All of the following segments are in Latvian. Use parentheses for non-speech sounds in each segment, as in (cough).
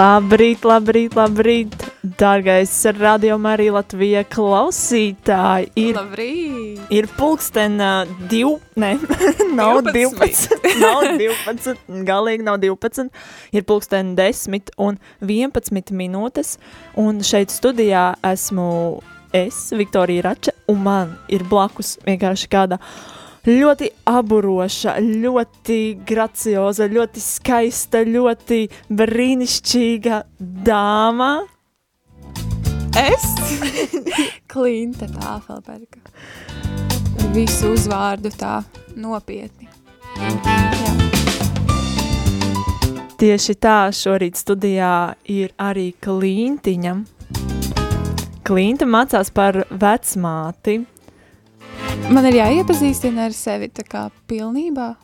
Labrīt, labrīt, labrīt, dārgais radio Marija Latvija klausītāji. Ir, Labrīt! ir pulksten uh, div, ne, (laughs) nav 12, (laughs) nav 12, galīgi nav 12, ir pulksten 10 un 11 minūtes, un šeit studijā esmu es, Viktorija Rača, un man ir blakus vienkārši kāda ļoti aburoša, ļoti gracioza, ļoti skaista, ļoti brīnišķīga dāma. Es? (laughs) Klinta Tāfelberga. Visu uzvārdu tā nopietni. Jā. Tieši tā šorīt studijā ir arī Klintiņa. Klinta mācās par vecmāti. Man ir jāiepazīstina ar sevi tā kā pilnībā.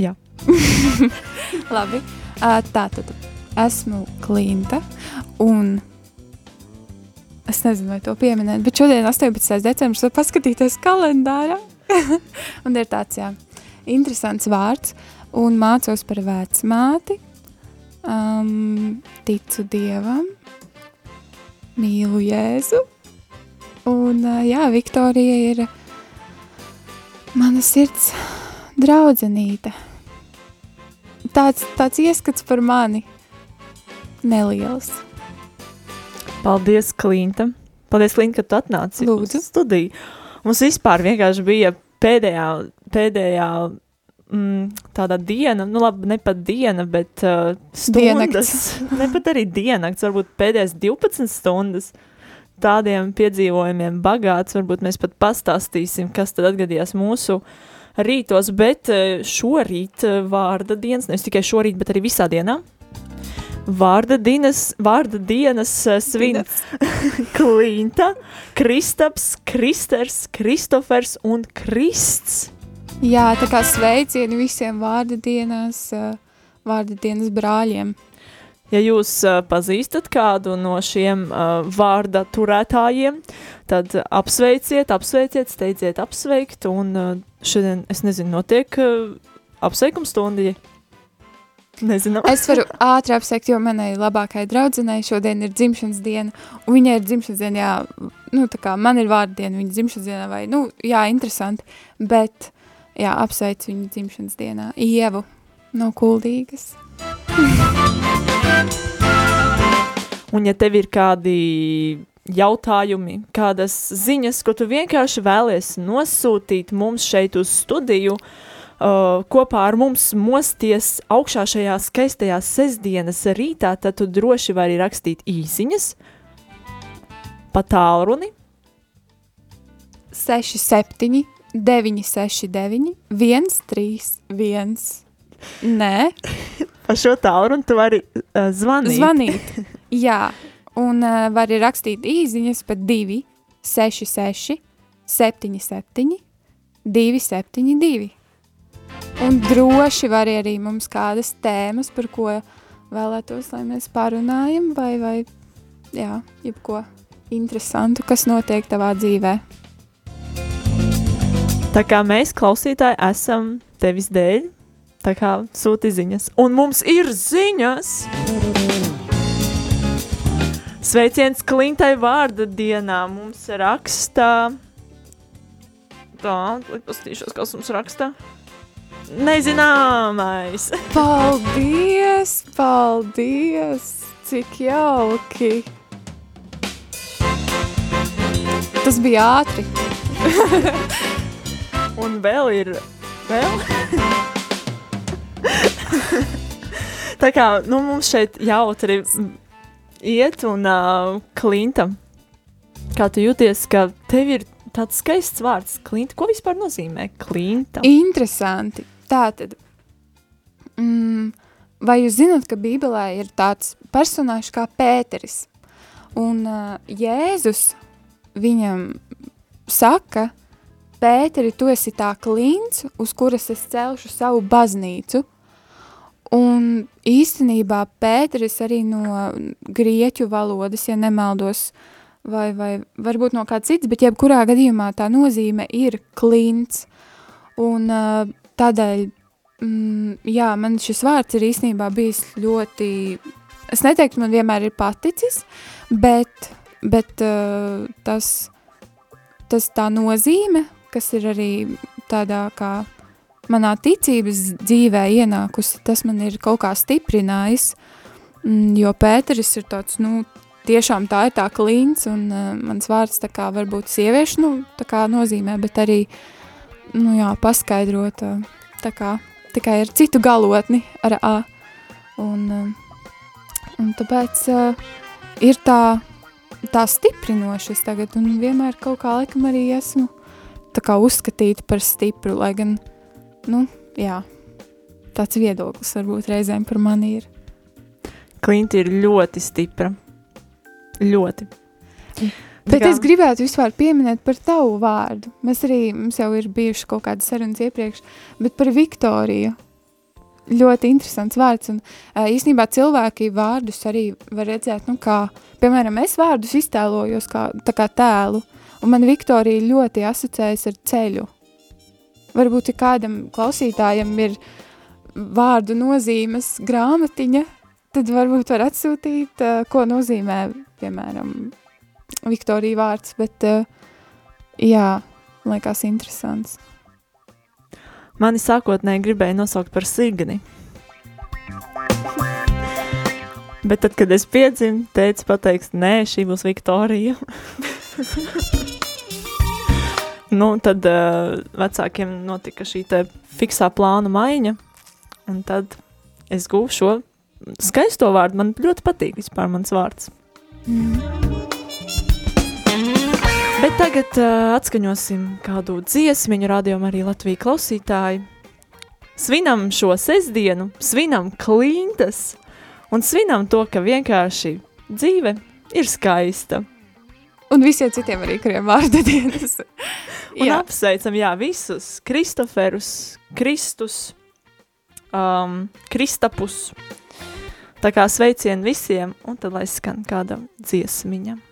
Jā. (laughs) Labi. Tā tad esmu Klinta un es nezinu, vai to pieminēt, bet šodien 18. decembris var paskatīties kalendārā. (laughs) un ir tāds, jā, interesants vārds un mācos par vecmāti, um, ticu Dievam, mīlu Jēzu Un, jā, Viktorija ir mana sirds draudzenīte. Tāds, tāds ieskats par mani neliels. Paldies, Klinta. Paldies, Klinta, ka tu atnāci Lūdzu. uz studiju. Mums vispār vienkārši bija pēdējā, pēdējā mm, tāda diena, nu labi, ne pat diena, bet uh, stundas. ne pat arī diennakts, varbūt pēdējās 12 stundas. Tādiem piedzīvojumiem bagāts, varbūt mēs pat pastāstīsim, kas tad atgadījās mūsu rītos, bet eh, šorīt eh, vārda dienas, nevis tikai šorīt, bet arī visā dienā. Vārda dienas, vārda dienas eh, svin (laughs) Klinta, Kristaps, Kristers, Kristofers un Krists. Jā, tā kā sveicieni visiem vārda dienās, vārda dienas brāļiem. Ja jūs uh, pazīstat kādu no šiem uh, vārda turētājiem, tad apsveiciet, apsveiciet, steidziet apsveikt, un uh, šodien, es nezinu, notiek uh, apsveikums stundija. Nezinu. Es varu ātri apsveikt, jo manai labākajai draudzenei šodien ir dzimšanas diena, viņai ir dzimšanas diena, jā, nu, tā kā man ir vārda diena, viņa dzimšanas dienā, vai, nu, jā, interesanti, bet, jā, apsveicu viņu dzimšanas dienā. Ievu no Kuldīgas. (laughs) Un ja tev ir kādi jautājumi, kādas ziņas, ko tu vienkārši vēlies nosūtīt mums šeit uz studiju, uh, kopā ar mums mosties augšā šajā skaistajā sestdienas rītā, tad tu droši vari rakstīt īsiņas pa tālruni 67, 969, 131. Nē, pa šo tālruni, tu vari uh, zvanīt. zvanīt. (laughs) Jā, un uh, var arī rakstīt īziņas pa 2, 6, 6, 7, 7, 2, 7, 2. Un droši var arī mums kādas tēmas, par ko vēlētos, lai mēs parunājam, vai, vai jā, jebko interesantu, kas notiek tavā dzīvē. Tā kā mēs, klausītāji, esam tevis dēļ, tā kā sūti ziņas. Un mums ir ziņas! Sveiciens Klintai vārda dienā mums rakstā. Tā, pastīšos, kas mums rakstā. Nezināmais. (laughs) Paldies, paldies, cik jauki. Tas bija ātri. (laughs) Un vēl ir, vēl? (laughs) Tā kā, nu mums šeit jautri iet un uh, Klinta. Kā tu jūties, ka tev ir tāds skaists vārds, Klinta? Ko vispār nozīmē Klinta? Interesanti. Tātad, mm, vai jūs zināt, ka Bībelē ir tāds personāžs kā Pēteris? Un uh, Jēzus viņam saka, Pēteri, tu esi tā klints, uz kuras es celšu savu baznīcu. Un īstenībā Pēteris arī no grieķu valodas, ja nemaldos, vai, vai varbūt no kā cits, bet jebkurā gadījumā tā nozīme ir klints. Un tādēļ, mm, jā, man šis vārds ir īstenībā bijis ļoti, es neteiktu, man vienmēr ir paticis, bet, bet tas, tas tā nozīme, kas ir arī tādā kā manā ticības dzīvē ienākusi, tas man ir kaut kā stiprinājis, mm, jo Pēteris ir tāds, nu, tiešām tā ir tā klīns, un uh, mans vārds tā kā varbūt sieviešu, nu, tā kā nozīmē, bet arī, nu jā, paskaidrot, uh, tā kā tikai ar citu galotni, ar A, un, uh, un tāpēc uh, ir tā, tā stiprinošas tagad, un vienmēr kaut kā laikam arī esmu tā kā uzskatīta par stipru, lai gan, nu, jā, tāds viedoklis varbūt reizēm par mani ir. Klinta ir ļoti stipra. Ļoti. Bet kā- es gribētu vispār pieminēt par tavu vārdu. Mēs arī, mums jau ir bijušas kaut kādas sarunas iepriekš, bet par Viktoriju. Ļoti interesants vārds, un īstenībā cilvēki vārdus arī var redzēt, nu kā, piemēram, es vārdus iztēlojos kā, tā kā tēlu, un man Viktorija ļoti asociējas ar ceļu. Varbūt, kādam klausītājam ir vārdu nozīmes grāmatiņa, tad varbūt var atsūtīt, ā, ko nozīmē, piemēram, Viktorija vārds, bet ā, jā, liekas interesants. Mani sākotnēji gribēja nosaukt par Signi. Bet tad, kad es piedzimu, teica, pateiks, nē, šī būs Viktorija. (laughs) nu, tad uh, vecākiem notika šī fiksā plāna maiņa, un tad es guvu šo skaisto vārdu. Man ļoti patīk vispār mans vārds. Bet tagad uh, atskaņosim kādu dziesmiņu, rādījumā arī Latvijas klausītāji. Svinam šo sestdienu, svinam klintas un svinam to, ka vienkārši dzīve ir skaista. Un visiem citiem arī, kuriem vārda dienas. (laughs) Un jā, apsveicam, jā, visus Kristoferus, Kristus, um, Kristapus. Tā kā sveicien visiem, un tad lai skan kāda dziesmiņa.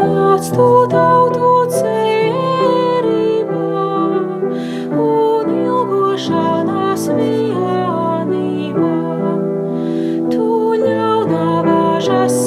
nāc tu tautu cerībā un ilgošanās vienībā. Tu ļaunā važas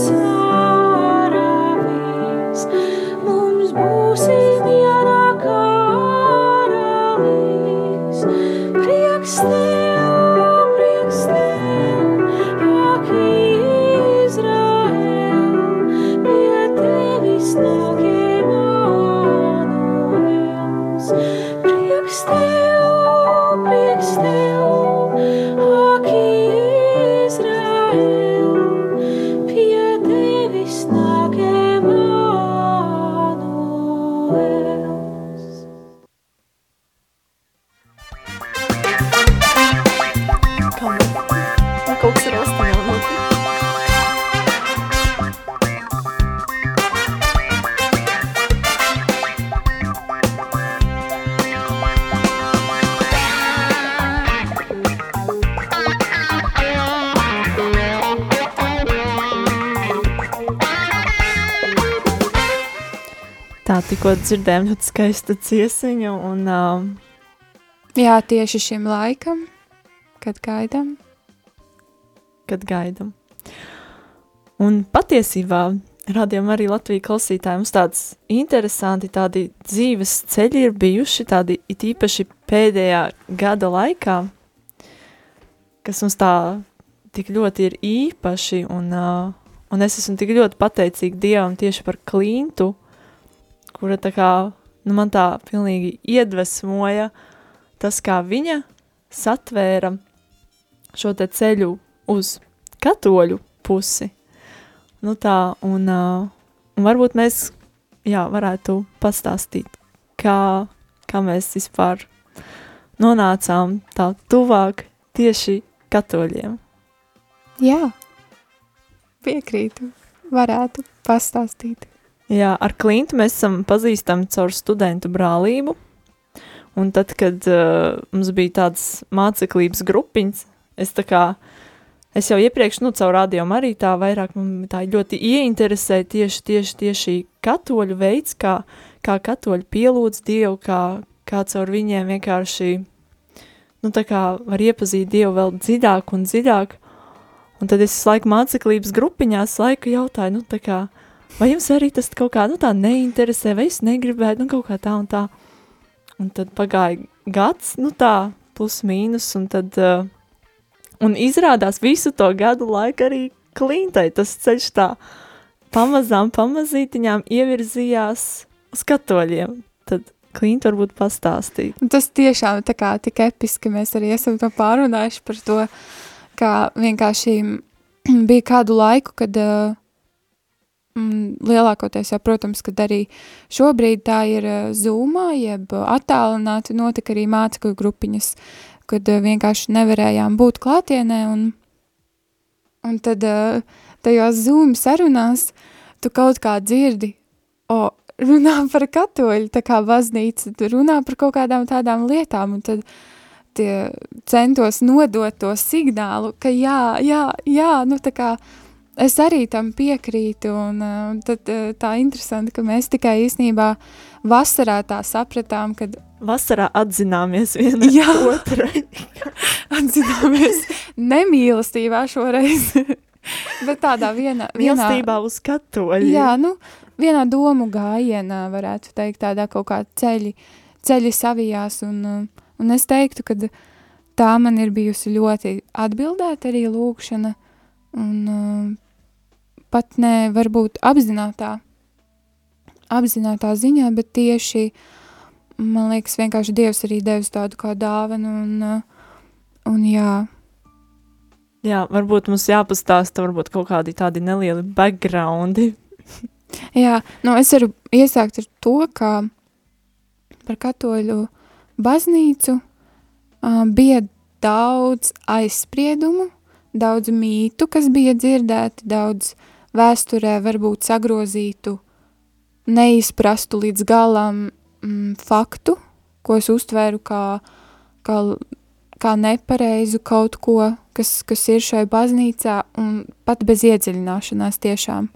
dzirdējām ļoti skaista ciesiņa un uh, Jā, tieši šim laikam, kad gaidām. kad gaidām. Un patiesībā radījumā arī Latvijas klausītājiem tāds interesanti tādi dzīves ceļi ir bijuši, tādi it īpaši pēdējā gada laikā, kas mums tā tik ļoti ir īpaši, un, uh, un es esmu tik ļoti pateicīga Dievam tieši par klintu, kura tā kā, nu man tā pilnīgi iedvesmoja tas, kā viņa satvēra šo te ceļu uz katoļu pusi. Nu tā, un, uh, un varbūt mēs, jā, varētu pastāstīt, kā, kā mēs vispār nonācām tā tuvāk tieši katoļiem. Jā, piekrītu. Varētu pastāstīt. Jā, ar Klintu mēs esam pazīstami caur studentu brālību, un tad, kad uh, mums bija tāds māceklības grupiņas, es tā kā, es jau iepriekš, nu, caur rādījumu arī tā vairāk man tā ļoti ieinteresēja tieši, tieši, tieši katoļu veids, kā, kā katoļi pielūdz Dievu, kā, kā caur viņiem vienkārši, nu, tā kā var iepazīt Dievu vēl dziļāk un dziļāk, un tad es laiku māceklības grupiņās laiku jautāju, nu, tā kā, vai jums arī tas kaut kā, nu, tā neinteresē, vai es negribētu, nu, kaut kā tā un tā. Un tad pagāja gads, nu tā, plus mīnus, un tad, uh, un izrādās visu to gadu laiku arī klintai tas ceļš tā pamazām, pamazītiņām ievirzījās uz katoļiem. Tad klinta varbūt pastāstīt. Tas tiešām tā kā tik episki, mēs arī esam to pārunājuši par to, kā vienkārši (clears throat) bija kādu laiku, kad uh, lielākoties jau, protams, kad arī šobrīd tā ir uh, Zoomā, jeb attālināti notika arī mācekļu grupiņas, kad uh, vienkārši nevarējām būt klātienē un, un tad uh, tajās Zoom sarunās tu kaut kā dzirdi, o, runā par katoļu, tā kā baznīca, runā par kaut kādām tādām lietām, un tad tie centos nodot to signālu, ka jā, jā, jā, nu tā kā es arī tam piekrītu, un uh, tad uh, tā interesanti, ka mēs tikai īstenībā vasarā tā sapratām, kad Vasarā atzināmies vienam Jā. otrai. (laughs) atzināmies nemīlestībā šoreiz, (laughs) bet tādā vienā, vienā Mīlestībā uz katoļiem. Jā, nu, vienā domu gājienā varētu teikt tādā kaut kā ceļi, ceļi savijās, un, uh, un es teiktu, ka tā man ir bijusi ļoti atbildēta arī lūkšana, un pat ne varbūt apzinātā, apzinātā ziņā, bet tieši, man liekas, vienkārši Dievs arī devis tādu kā dāvanu, un, uh, un jā, Jā, varbūt mums jāpastāsta varbūt kaut kādi tādi nelieli backgroundi. (laughs) Jā, nu es varu iesākt ar to, ka par katoļu baznīcu uh, bija daudz aizspriedumu, daudz mītu, kas bija dzirdēti, daudz vēsturē varbūt sagrozītu, neizprastu līdz galam mm, faktu, ko es uztvēru kā, kā, kā nepareizu kaut ko, kas, kas ir šai baznīcā, un pat bez iedziļināšanās tiešām.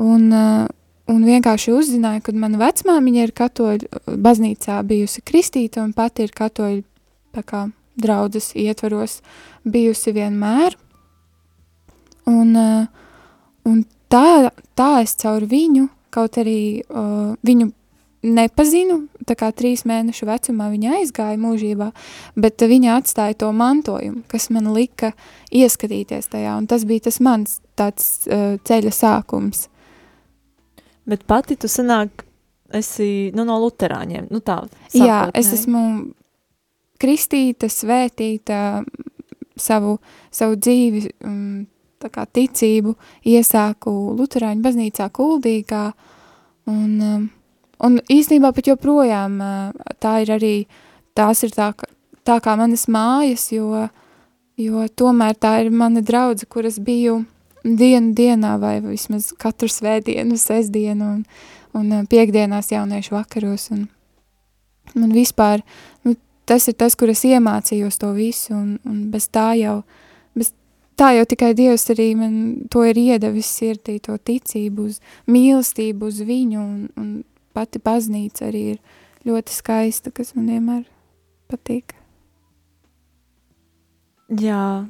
Un, uh, un vienkārši uzzināju, ka mana vecmāmiņa ir katoļu baznīcā bijusi kristīta un pati ir katoļu tā kā draudzes ietvaros bijusi vienmēr. Un, uh, un tā, tā es caur viņu, kaut arī uh, viņu nepazinu, tā kā trīs mēnešu vecumā viņa aizgāja mūžībā, bet viņa atstāja to mantojumu, kas man lika ieskatīties tajā, un tas bija tas mans tāds uh, ceļa sākums. Bet pati tu sanāk, esi nu, no luterāņiem, nu tā. Jā, es esmu kristīta, svētīta, savu, savu dzīvi, um, tā kā ticību iesāku luterāņu baznīcā kuldīgā, un um, Un īstenībā pat joprojām tā ir arī, tās ir tā, tā kā manas mājas, jo, jo tomēr tā ir mana draudze, kuras biju dienu dienā vai vismaz katru svētdienu, sestdienu un, un piekdienās jauniešu vakaros. Un, un vispār nu, tas ir tas, kur es iemācījos to visu un, un bez tā jau, bez tā jau tikai Dievs arī man to ir iedevis sirdī, to ticību uz mīlestību uz viņu un, un pati baznīca arī ir ļoti skaista, kas man vienmēr patīk. Jā,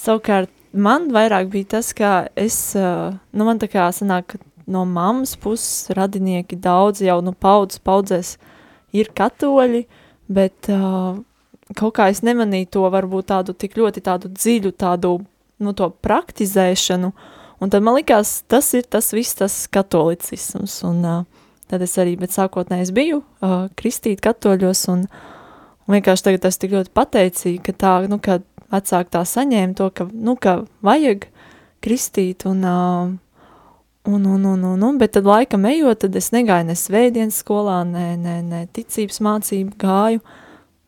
savukārt man vairāk bija tas, ka es, nu man tā kā sanāk, no mammas puses radinieki daudz jau, nu paudzes, paudzēs ir katoļi, bet uh, kaut kā es nemanīju to varbūt tādu tik ļoti tādu dziļu tādu, nu to praktizēšanu, un tad man likās, tas ir tas viss tas katolicisms, un uh, Tad es arī, bet sākotnēji es biju uh, kristīt katoļos un, un vienkārši tagad es tik ļoti pateicīju, ka tā, nu, ka vecāki tā saņēma to, ka, nu, ka vajag kristīt un, uh, un, un, un, un, un, bet tad laikam ejot, tad es negāju ne svētdienas skolā, ne, ne, ne ticības mācību gāju,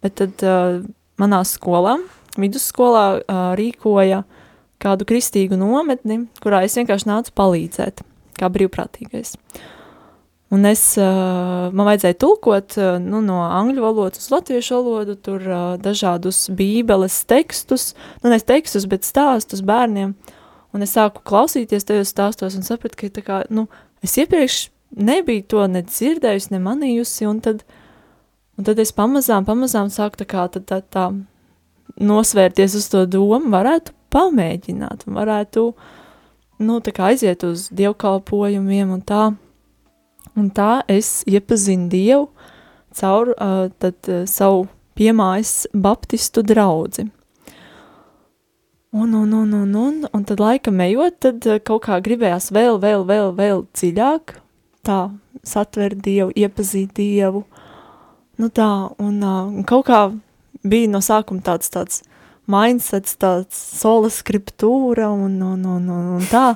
bet tad uh, manā skolā, vidusskolā uh, rīkoja kādu kristīgu nometni, kurā es vienkārši nācu palīdzēt, kā brīvprātīgais. Uh, Un es, uh, man vajadzēja tulkot uh, nu, no angļu valodas uz latviešu valodu, tur uh, dažādus bībeles tekstus, nu nes tekstus, bet stāstus bērniem. Un es sāku klausīties tajos stāstos un sapratu, ka kā, nu, es iepriekš nebiju to ne dzirdējusi, ne manījusi, un tad, un tad es pamazām, pamazām sāku tā kā tā, tā, tā nosvērties uz to domu, varētu pamēģināt, varētu, nu, aiziet uz dievkalpojumiem un tā. Un tā es iepazinu Dievu caur uh, tad, uh, savu piemājas baptistu draudzi. Un, un, un, un, un, un tad laikam ejot, tad uh, kaut kā gribējās vēl, vēl, vēl, vēl dziļāk, tā satvert Dievu, iepazīt Dievu, nu tā, un, un kaut kā bija no sākuma tāds, tāds mindsets, tāds sola skriptūra un, un, un, un, un tā,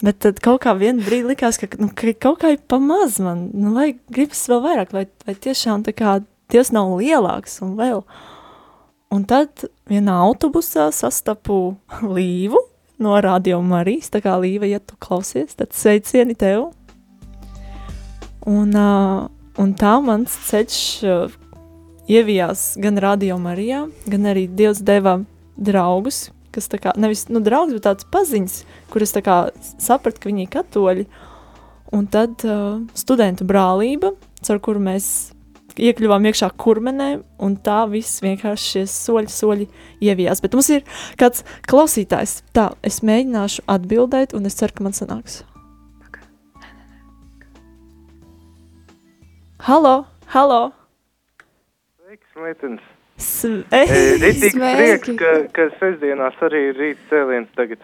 Bet tad kaut kā vienā brīdī likās, ka, nu, ka kaut kā ir pamaz man, nu, vai gribas vēl vairāk, vai, vai tiešām tā kā Dievs nav lielāks un vēl. Un tad vienā autobusā sastapu Līvu no Radio Marijas, tā kā Līva, ja tu klausies, tad sveicieni tev. Un, uh, un tā mans ceļš uh, ievijās gan Radio Marijā, gan arī Dievs deva draugus, kas tā kā, nevis, nu, draugs, bet tāds paziņas, kuras tā kā sapratu, ka viņi ir katoļi, un tad uh, studentu brālība, caur kuru mēs iekļuvām iekšā kurmenē, un tā viss vienkārši šie soļi, soļi ievijās. Bet mums ir kāds klausītājs. Tā, es mēģināšu atbildēt, un es ceru, ka man sanāks. Halo, halo! Sveiks, meitenes! Ritīgi prieks, ka, ka sestdienās arī ir rīt cēliens tagad.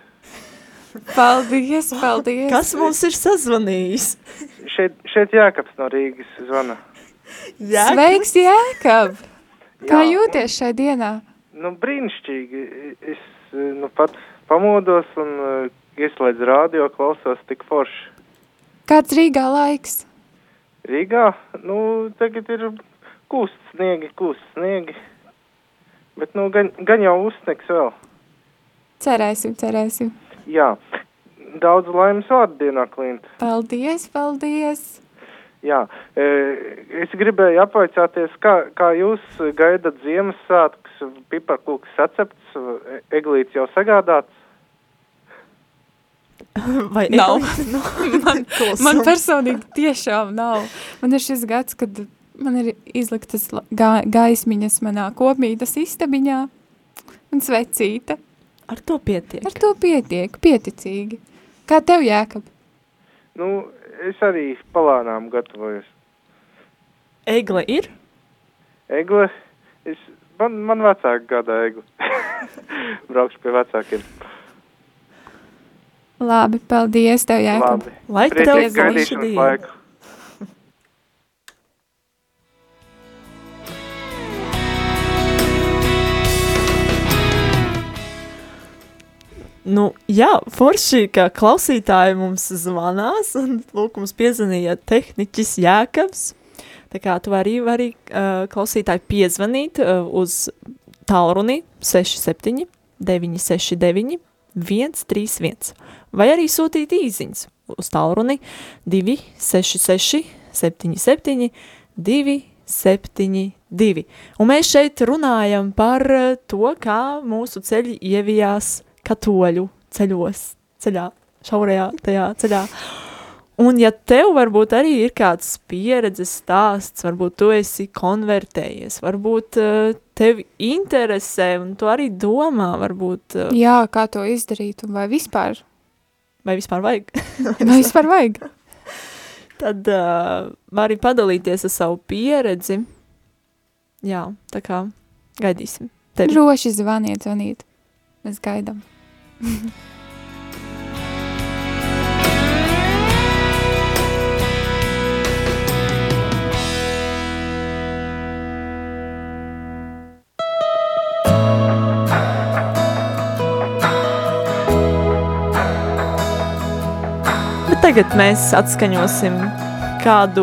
Paldies, (laughs) paldies! Kas mums ir sazvanījis? Šeit, šeit Jākaps no Rīgas zvana. Jākap? Sveiks, Jēkab! Kā Jā, jūties šai dienā? Nu, brīnišķīgi. Es nu pat pamodos un uh, ieslēdzu rādio, klausos tik forši. Kāds Rīgā laiks? Rīgā, nu, tagad ir kūst sniegi, kūst sniegi. Bet, nu, gan, gan jau uzsniegs vēl. Cerēsim, cerēsim. Jā, daudz laimes vārdu dienā, Klint. Paldies, paldies! Jā, e, es gribēju apvaicāties, kā, kā jūs gaidat Ziemassvētkus, piparkūks sacepts, eglīts jau sagādāts? (laughs) Vai Nav. (laughs) (laughs) man, man personīgi tiešām nav. Man ir šis gads, kad man ir izliktas ga gaismiņas manā kopmītas istabiņā un svecīta. Ar to pietiek. Ar to pietiek, pieticīgi. Kā tev, Jēkab? Nu, es arī palānām gatavojos. Egle ir? Egle, es, man, man vecāki gada egle. Braukšu pie vecākiem. Labi, paldies tev, Jēkab. Labi. Lai tev gaidīšanas diena. laiku. Nu, jā, forši, ka klausītāji mums zvanās, un lūk, mums piezvanīja tehniķis Jēkabs. Tā kā tu vari arī uh, klausītāji piezvanīt uh, uz tālruni 67 969 131, vai arī sūtīt īziņas uz tālruni 266 77 272. Un mēs šeit runājam par uh, to, kā mūsu ceļi ievijās katoļu ceļos, ceļā, šaurajā tajā ceļā. Un ja tev varbūt arī ir kāds pieredzes stāsts, varbūt tu esi konvertējies, varbūt uh, tev interesē un tu arī domā, varbūt, uh, Jā, kā to izdarīt un vai vispār, vai vispār vajag, (laughs) vai vispār vajag? (laughs) tad uh, vari padalīties ar savu pieredzi. Jā, tā kā gaidīsim tevi. Droši zvaniet, zvaniet. Mēs gaidām. (laughs) tagad mēs atskaņosim kādu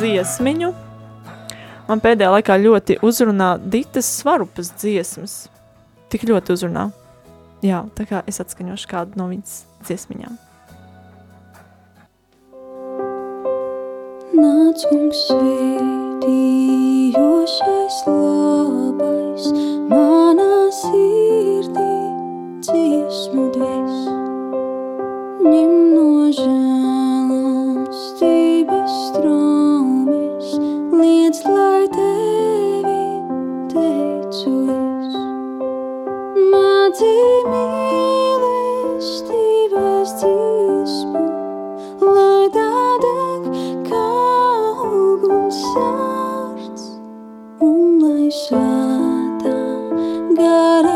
dziesmiņu. Man pēdējā laikā ļoti uzrunā Ditas svarupas dziesmas. Tik ļoti uzrunā. Jā, tā kā es atskaņošu kādu no viņas dziesmiņām. Nāc mums svētījošais labais, manā sirdī dziesmu des. Ņem no žēlastības traumes, liec, lai tevi teicu es. Mācī mīlestības dziesmu, lai tā deg kā uguns sārts, un lai svētā gara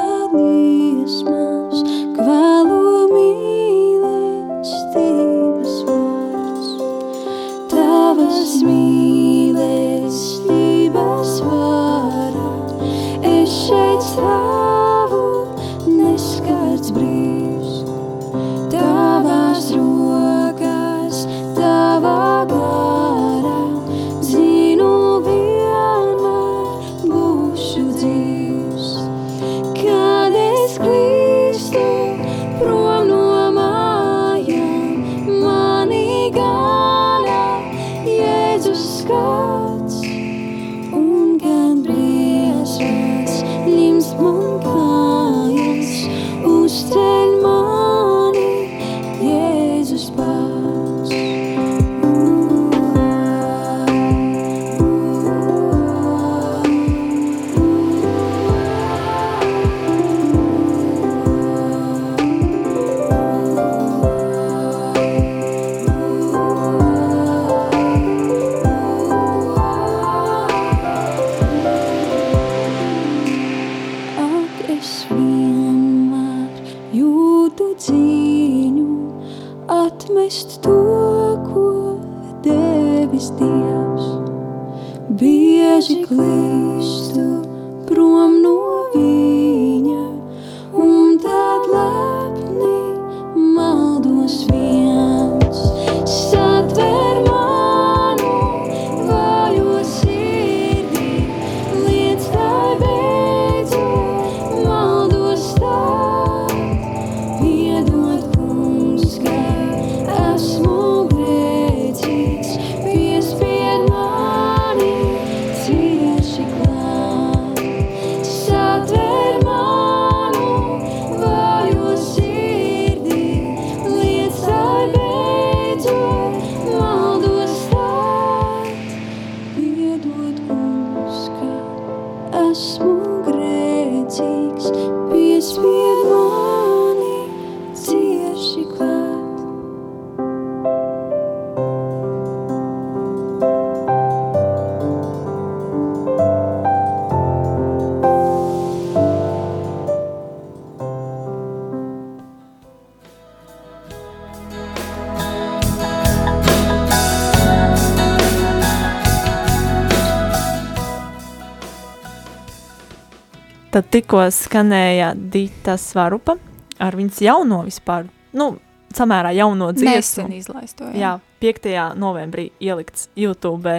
tikko skanēja Dita Svarupa ar viņas jauno vispār, nu, samērā jauno dziesmu. Nesen izlaisto, jā. Jā, 5. novembrī ielikts YouTube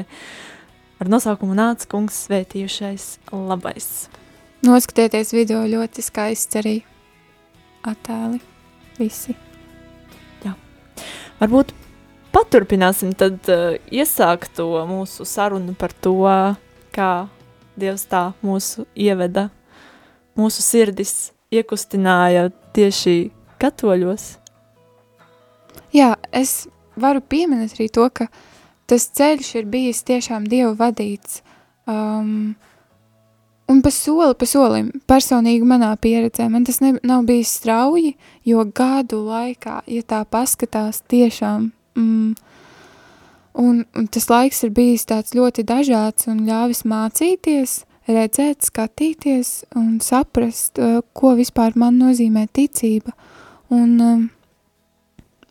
ar nosaukumu Nāc kungs svētījušais labais. Noskatieties video ļoti skaists arī attēli visi. Varbūt paturpināsim tad uh, iesākt to mūsu sarunu par to, kā Dievs tā mūsu ieveda, mūsu sirdis iekustināja tieši katoļos. Jā, es varu pieminēt arī to, ka tas ceļš ir bijis tiešām Dieva vadīts. Um, un pa soli, pa solim, personīgi manā pieredzē, man tas ne, nav bijis strauji, jo gadu laikā, ja tā paskatās tiešām, mm, un, un tas laiks ir bijis tāds ļoti dažāds un ļāvis mācīties, redzēt, skatīties un saprast, uh, ko vispār man nozīmē ticība. Un, um,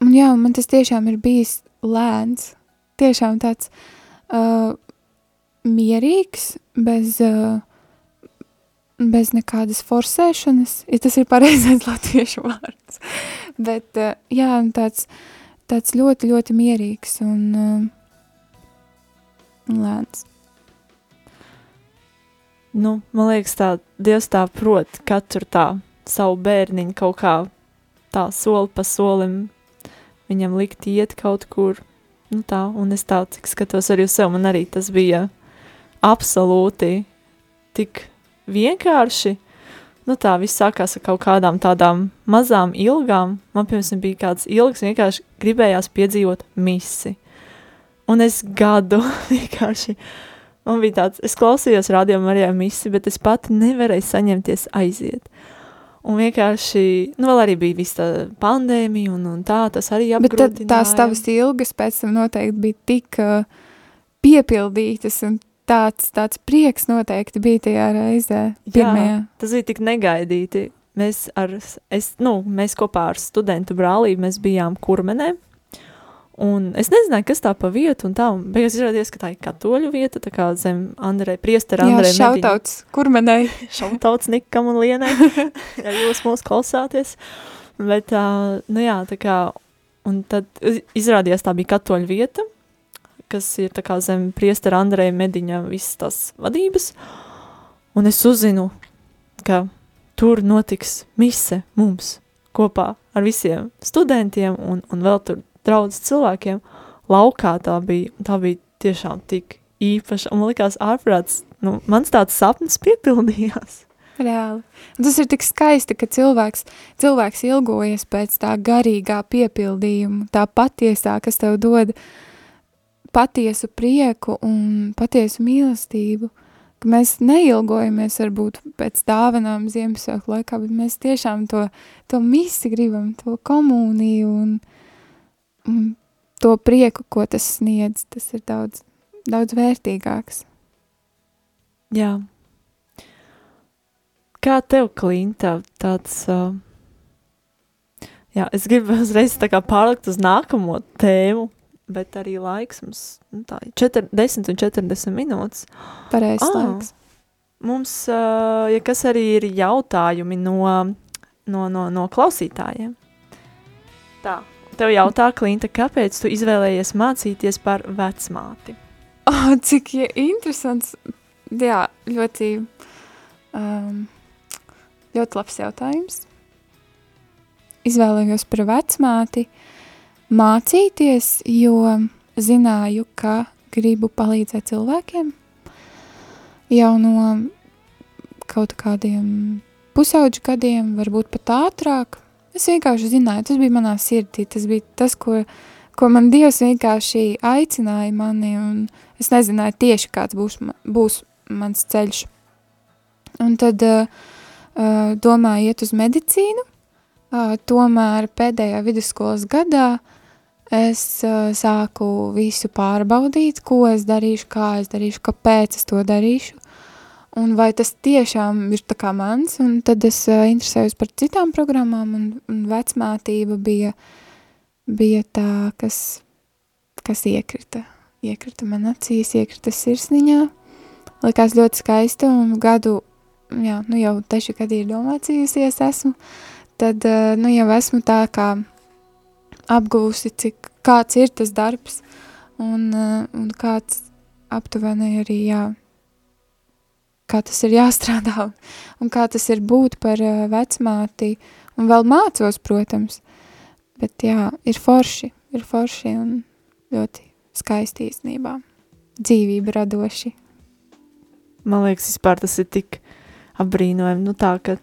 un jā, man tas tiešām ir bijis lēns, tiešām tāds uh, mierīgs, bez, uh, bez nekādas forsēšanas, ja tas ir pareizais (laughs) latviešu vārds. Bet, uh, jā, tāds, tāds ļoti, ļoti mierīgs un uh, lēns. Nu, man liekas, tā Dievs tā prot katru tā savu bērniņu kaut kā tā soli pa solim viņam likt iet kaut kur. Nu tā, un es tā, cik skatos arī uz sevi, man arī tas bija absolūti tik vienkārši. Nu tā, viss sākās ar kaut kādām tādām mazām ilgām. Man, piemēram, bija kāds ilgs, vienkārši gribējās piedzīvot misi. Un es gadu (laughs) vienkārši Man bija tāds, es klausījos radio Marijā misi, bet es pati nevarēju saņemties aiziet. Un vienkārši, nu vēl arī bija viss tā pandēmija un, un tā, tas arī Bet tad apgrūtināja. tās tavas ilgas pēc tam noteikti bija tik uh, piepildītas un tāds, tāds prieks noteikti bija tajā reizē pirmajā. Jā, tas bija tik negaidīti. Mēs, ar, es, nu, mēs kopā ar studentu brālību mēs bijām kurmenē, un es nezināju, kas tā pa vietu, un tā, un beigās izrādījās, ka tā ir katoļu vieta, tā kā zem Andrei, priestera Jā, Andrei šautauts, kur manai? Šautauts (laughs) Nikam un Lienai, (laughs) ja jūs mūs klausāties. Bet, uh, nu jā, tā kā, un tad iz- izrādījās tā bija katoļu vieta, kas ir tā kā zem priestera Andrei Mediņa visas tās vadības, un es uzzinu, ka tur notiks mise mums kopā ar visiem studentiem un, un vēl tur draudz cilvēkiem laukā tā bija, tā bija tiešām tik īpaša, man likās ārprāts, nu, mans tāds sapnis (laughs) piepildījās. Reāli. Tas ir tik skaisti, ka cilvēks, cilvēks ilgojas pēc tā garīgā piepildījuma, tā patiesā, kas tev dod patiesu prieku un patiesu mīlestību, ka mēs neilgojamies varbūt pēc dāvanām Ziemassvētku laikā, bet mēs tiešām to, to misi gribam, to komuniju un, un to prieku, ko tas sniedz, tas ir daudz, daudz vērtīgāks. Jā. Kā tev, Klinta, tāds, uh, jā, es gribu uzreiz pārlikt uz nākamo tēmu, bet arī laiks mums, nu tā, 4, 10 un 40 minūtes. Pareizs Ā, laiks. Mums, ja kas arī ir jautājumi no, no, no, no klausītājiem. Tā, tev jautā, Klinta, kāpēc tu izvēlējies mācīties par vecmāti? Oh, cik ja interesants. Jā, ļoti, um, ļoti labs jautājums. Izvēlējos par vecmāti mācīties, jo zināju, ka gribu palīdzēt cilvēkiem jau no kaut kādiem pusauģu gadiem, varbūt pat ātrāk. Es vienkārši zināju, tas bija manā sirdī, tas bija tas, ko, ko man Dievs vienkārši aicināja mani, un es nezināju tieši, kāds būs, būs mans ceļš. Un tad uh, domāju iet uz medicīnu, uh, tomēr pēdējā vidusskolas gadā es uh, sāku visu pārbaudīt, ko es darīšu, kā es darīšu, kāpēc es to darīšu, un vai tas tiešām ir tā kā mans, un tad es uh, interesējos par citām programmām, un, un vecmātība bija, bija tā, kas, kas iekrita, iekrita man acīs, iekrita sirsniņā, likās ļoti skaista, un gadu jā, nu jau teši, kad ir domācījusies esmu, tad, nu jau esmu tā kā apgūsi, cik kāds ir tas darbs, un, un kāds aptuveni arī, jā, kā tas ir jāstrādā, un kā tas ir būt par vecmāti, un vēl mācos, protams, bet jā, ir forši, ir forši un ļoti skaisti īstenībā, dzīvība radoši. Man liekas, vispār tas ir tik apbrīnojami, nu tā, ka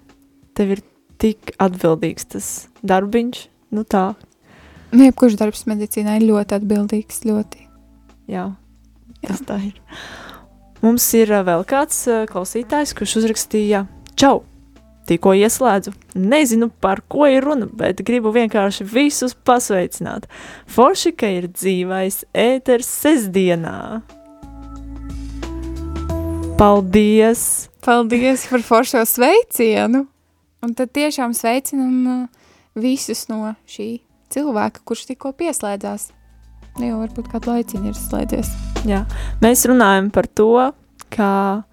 tev ir tik atbildīgs tas darbiņš, nu tā. Nu, jebkurš darbs medicīnā ir ļoti atbildīgs, ļoti. Jā, tas Jā. tā ir. Mums ir vēl kāds klausītājs, kurš uzrakstīja Čau! Tikko ieslēdzu. Nezinu, par ko ir runa, bet gribu vienkārši visus pasveicināt. Forši, ka ir dzīvais ēters sestdienā. Paldies! Paldies par foršo sveicienu! Un tad tiešām sveicinam visus no šī cilvēka, kurš tikko pieslēdzās. Nu, jau varbūt kādu laiciņu ir slēdzies. Jā, mēs runājam par to, kā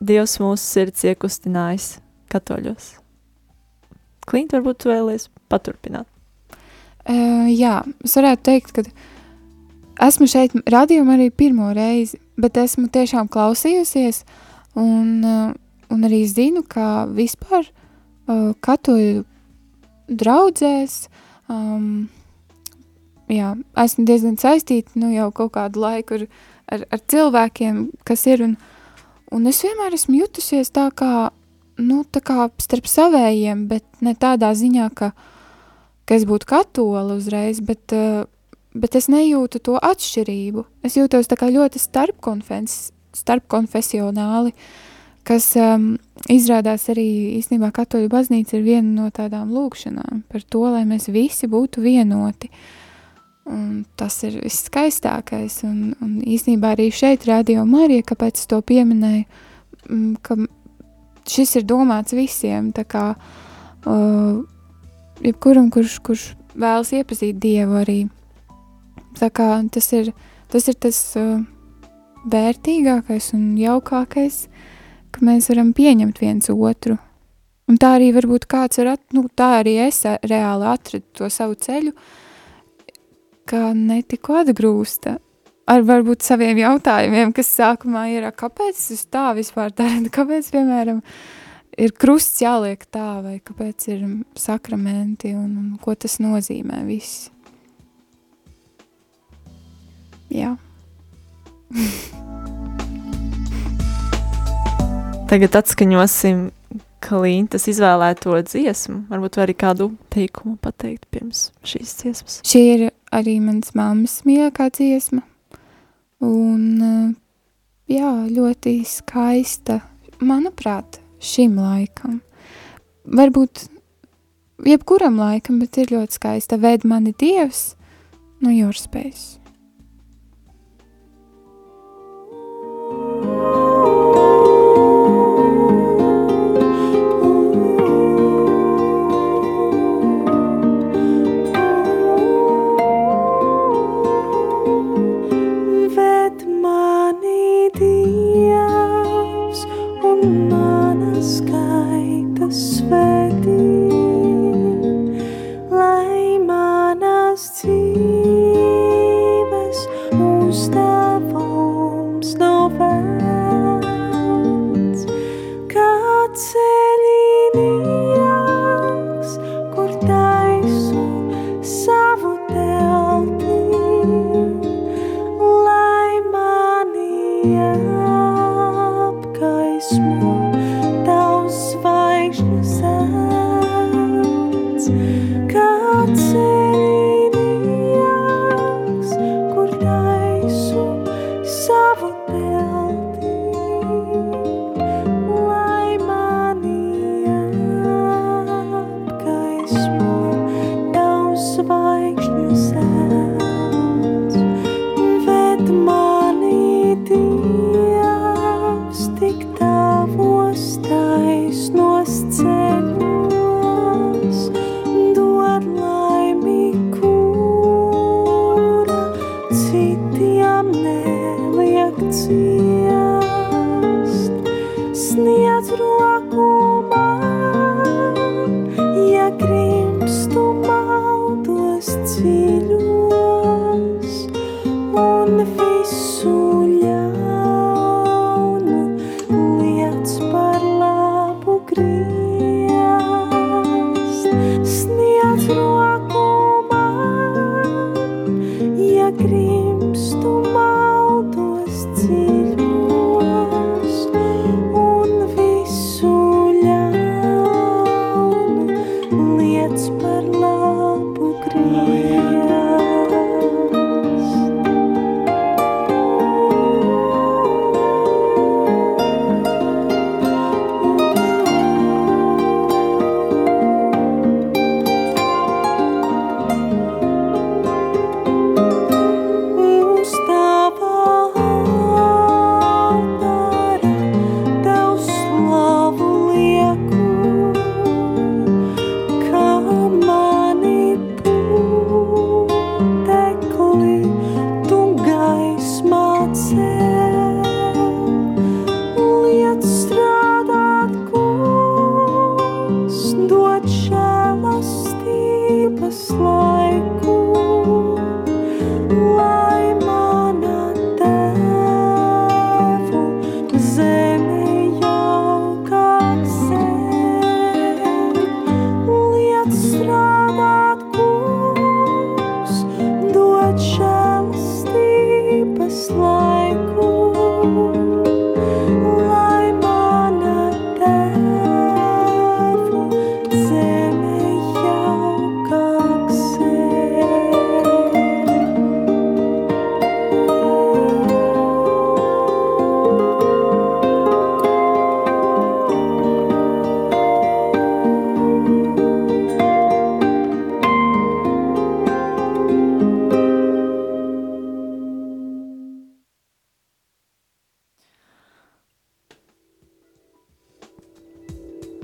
Dievs mūsu sirds iekustinājis katoļos. Klint, varbūt tu vēlies paturpināt. Uh, jā, es varētu teikt, ka esmu šeit radījumā arī pirmo reizi, bet esmu tiešām klausījusies un, uh, un arī zinu, ka vispār uh, katoļu draudzēs, um, jā, esmu diezgan saistīta, nu jau kaut kādu laiku ar, ar, ar cilvēkiem, kas ir un, Un es vienmēr esmu jutusies tā kā, nu, tā kā starp savējiem, bet ne tādā ziņā, ka, ka es būtu katola uzreiz, bet, uh, bet es nejūtu to atšķirību. Es jūtos tā kā ļoti starpkonfes, starpkonfesionāli, kas um, izrādās arī īstenībā katoļu baznīca ir viena no tādām lūkšanām par to, lai mēs visi būtu vienoti. Uh, Un tas ir viskaistākais. Un, un īsnībā arī šeit, Radio Marija, kāpēc es to pieminēju, mm, ka šis ir domāts visiem. Tā kā uh, jebkuram, kurš, kurš vēlas iepazīt Dievu arī. Tā kā tas ir tas, ir tas uh, vērtīgākais un jaukākais, ka mēs varam pieņemt viens otru. Un tā arī varbūt kāds var, at, nu, tā arī es reāli atradu to savu ceļu, uh, ka netiku atgrūsta ar varbūt saviem jautājumiem, kas sākumā ir, kāpēc es tā vispār daru, (laughs) kāpēc, piemēram, ir krusts jāliek tā, vai kāpēc ir sakramenti un, un ko tas nozīmē viss. Jā. (laughs) Tagad atskaņosim Kalīntas izvēlēto dziesmu. Varbūt arī kādu teikumu pateikt pirms šīs dziesmas. Šī ir arī mans mammas mīļākā dziesma. Un eh, jā, ļoti skaista, manuprāt, šim laikam. Varbūt jebkuram laikam, bet ir ļoti skaista. Ved mani dievs no jūras spējas.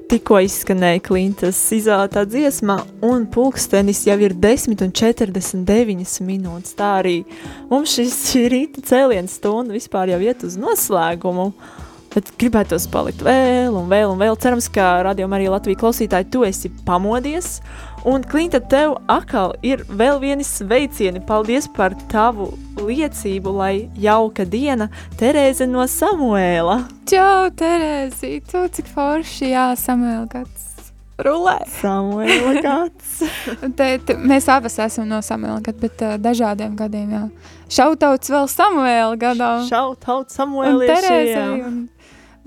Tikko izskanēja Klintas izvēlētā dziesmā, un pulkstenis jau ir 10,49 minūtes. Tā arī mums šis rīta cēliens stunda vispār jau iet uz noslēgumu. Bet gribētos palikt vēl un vēl un vēl. Cerams, ka radio arī Latvijas klausītāji tu esi pamodies. Un Klinta, tev atkal ir vēl vieni sveicieni. Paldies par tavu liecību, lai jauka diena Terēze no Samuēla. Čau, Terēzi! Tu cik forši, jā, Samuēl gads. Rulē! Samuēla (laughs) gads. Te, mēs abas esam no Samuēla gada, bet uh, dažādiem gadiem, jā. Šautauts vēl Samuēla gadam. Šaut, haut, Un Samuēlieši. Terēzei,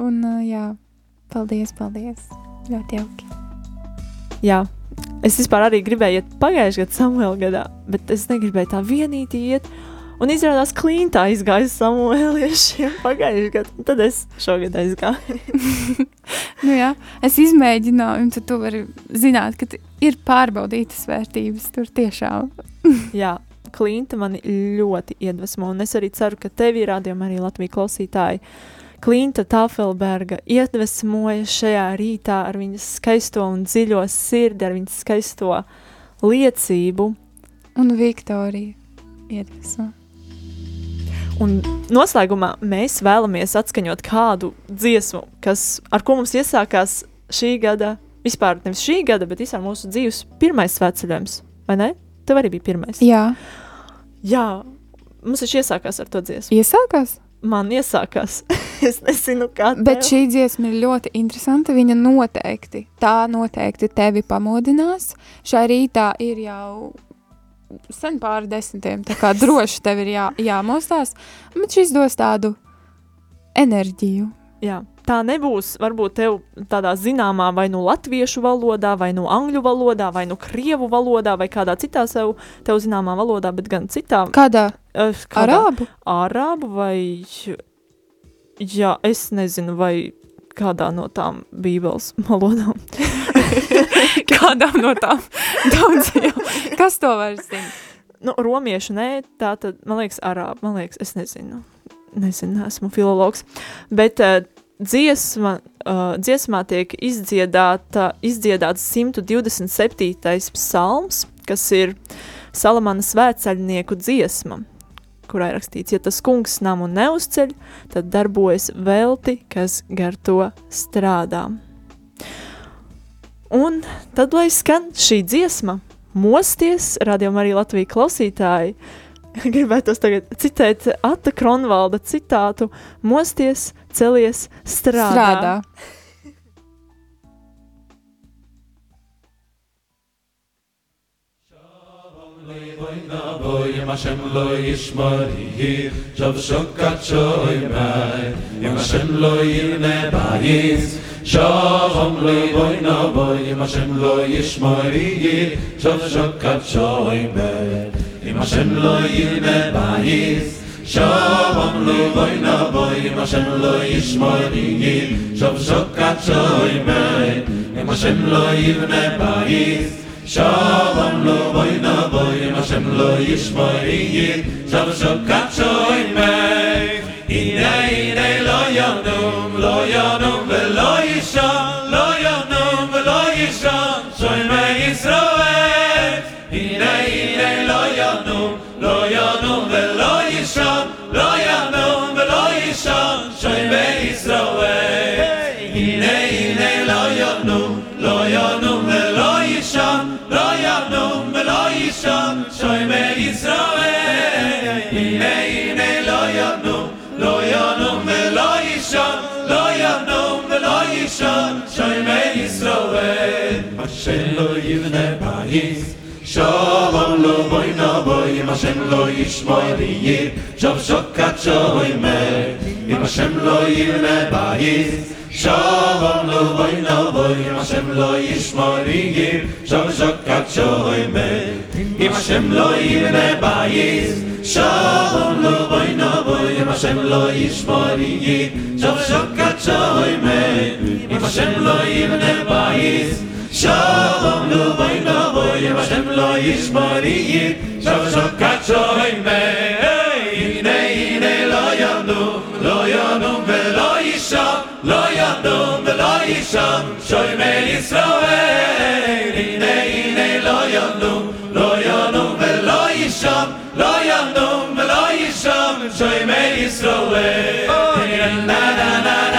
un, uh, jā, paldies, paldies. Ļoti jauki. Jā, es vispār arī gribēju iet pagājušajā gadā Samuēla gadā, bet es negribēju tā vienīgi iet. Un izrādās, ka Klintā aizgāja samuēliešiem pagājušajā gadā, tad es šogad aizgāju. (laughs) Nu, jā, es izmēģināju, un tu, vari zināt, ka ir pārbaudītas vērtības tur tiešām. (laughs) Jā, Klinta mani ļoti iedvesmo, un es arī ceru, ka tevi rādījumā arī Latvijas klausītāji. Klinta Tafelberga iedvesmoja šajā rītā ar viņas skaisto un dziļo sirdi, ar viņas skaisto liecību. Un Viktorija iedvesmo. Un noslēgumā mēs vēlamies atskaņot kādu dziesmu, kas, ar ko mums iesākās šī gada, vispār nevis šī gada, bet vispār mūsu dzīves pirmais svētceļojums. Vai ne? Tev arī bija pirmais. Jā, Jā mums viņš iesākās ar to dziesmu. iesākās. Man iesākās. (laughs) es nezinu, kā. Bet tev. šī dziesma ir ļoti interesanta. Viņa noteikti, tā noteikti tevi pamodinās. Šā rītā ir jau sen pāri desmitiem, tā kā droši tev ir jā, jāmostās. Bet šis dos tādu enerģiju. Jā, tā nebūs varbūt tev tādā zināmā vai nu latviešu valodā, vai nu angļu valodā, vai nu krievu valodā, vai kādā citā sev tev zināmā valodā, bet gan citā. Kādā eh, kādā arābu? Arābu vai. Jā, es nezinu, vai kādā no tām bībeles valodām. (laughs) Kādām no tām daudzajām? Kas to var zināt? Nu, romiešu nē, tā tad, man liekas, arābu, man liekas, es nezinu. Nezinu, esmu filologs. Bet uh, dziesma, uh, dziesmā tiek izdziedāta, izdziedāts 127. psalms, kas ir Salamana svētceļnieku dziesma, kurā ir rakstīts, ja tas kungs namu neuzceļ, tad darbojas velti, kas gar to strādā. Un tad, lai skan šī dziesma, mosties, rādījumā arī Latvijas klausītāji, (laughs) gribētu tagad citēt Ata Kronvalda citātu: Mosties, celies, strādā. Strādā. Boy, im Hashem lo yishmari, shav shokat shoy mai. Im Hashem lo yirne bayis, shav lo boy na boy, im Hashem lo yishmari, shav shokat shoy mai. אם השם לא ימא בייס שובם לו בוי נבוי אם השם לא ישמור ניגיל שוב שוקת שוי מי אם השם לא יבנה בייס שובם לו בוי נבוי אם השם לא ישמור ניגיל שוב שוקת שוי מי הנה הנה לא ידום לא ידום. שוי מי ישראל, הנה הנה לא ינום, לא ינום ולא ישן, לא ינום ולא ישן, שוי מי ישראל. השם לא יבנה פעיס, שלום לא בוי נבוי, אם השם לא ישמוע לי יר, שוב שוקת שוי מי. אם השם לא ירנה בית שלום לו בוי לא בוי אם השם לא ישמור יגיר שם שוקת שוי מת. אם השם לא ירנה בית שלום לו בוי לא בוי אם השם לא ישמור יגיר שם שוקת שוי מת. אם השם לא ירנה בית שלום לו בוי לא בוי אם השם לא ישמור יגיר שם שוקת שוי מת. לא ידום ולא ישם שוימי ישראל. הנה הנה לא ידום לא ידום ולא ישם לא ידום ולא ישם שוימי ישראל. נה נה נה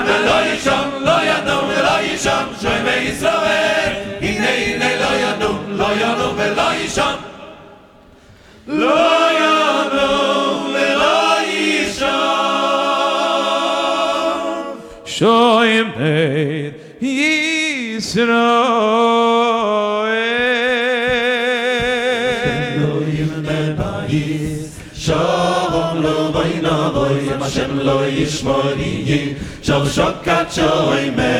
me Yisrael Shalom lo boy na boy Hashem lo yishmori yi Shav shokat shoy me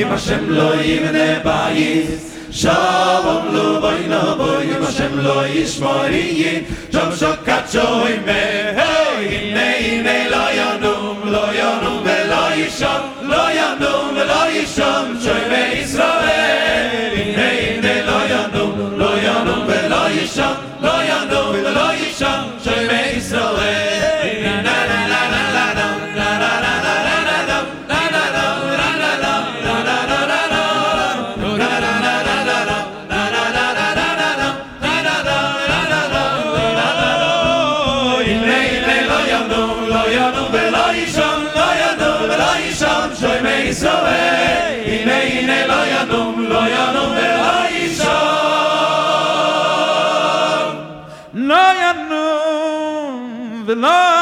Im Hashem lo yivne bayis Shalom lo boy na boy Hashem lo yishmori yi Shav shokat shoy me Hey ine ine lo yonum Lo yonum שום שוי בישראל בינינו לא ידו לא ידו ולא ישם לא ידו ולא ישם שוי בישראל Oh! הנה לא ינום, לא ינום ולא לא ינום ולא...